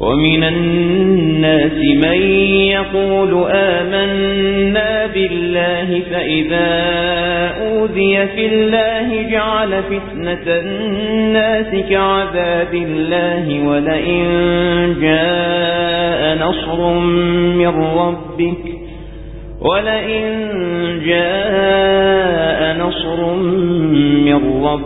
ومن الناس من يقول آمنا بالله فإذا أوذي في الله جعل فتنة الناس كعذاب الله ولئن جاء نصر من ربك ولئن جاء نصر من ربك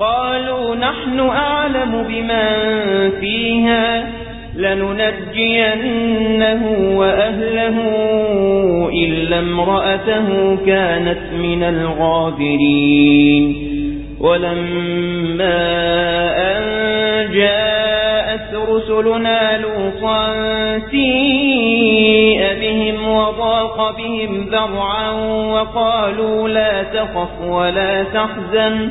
قالوا نحن أعلم بمن فيها لننجينه وأهله إلا امرأته كانت من الغابرين. ولما أن جاءت رسلنا لوطا سيء بهم وضاق بهم ذرعا وقالوا لا تخف ولا تحزن.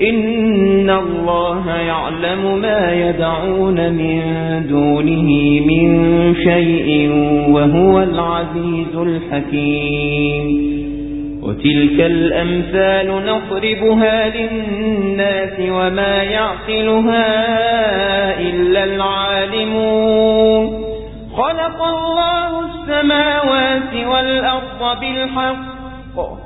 إن الله يعلم ما يدعون من دونه من شيء وهو العزيز الحكيم وتلك الأمثال نضربها للناس وما يعقلها إلا العالمون خلق الله السماوات والأرض بالحق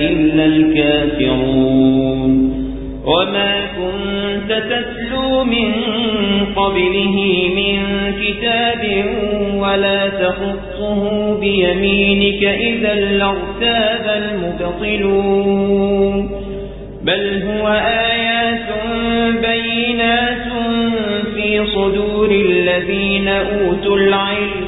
إلا الكافرون. وما كنت تتلو من قبله من كتاب ولا تخطه بيمينك إذا لارتاب المبطلون. بل هو آيات بينات في صدور الذين أوتوا العلم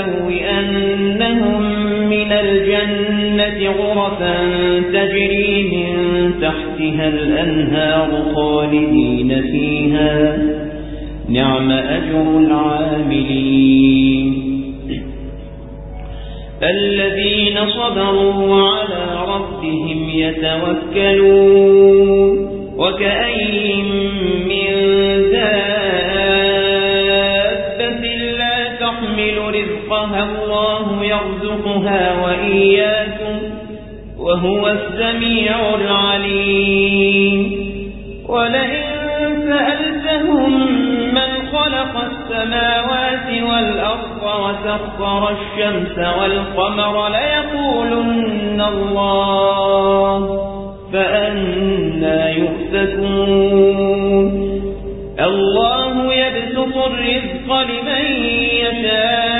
لنبوئنهم من الجنة غرفا تجري من تحتها الأنهار خالدين فيها. نعم أجر العاملين. الذين صبروا وعلى ربهم يتوكلون. وكأين من دابة رزقها الله يرزقها وإياكم وهو السميع العليم. ولئن سألتهم من خلق السماوات والأرض وسخر الشمس والقمر ليقولن الله فأنا يؤفكون. الله يبسط الرزق لمن يشاء.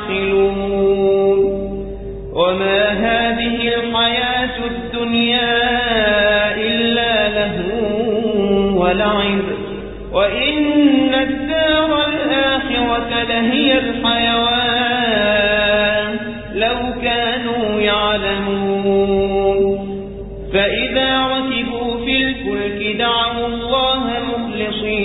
وما هذه الحياة الدنيا إلا له ولعب وإن الدار الآخرة لهي الحيوان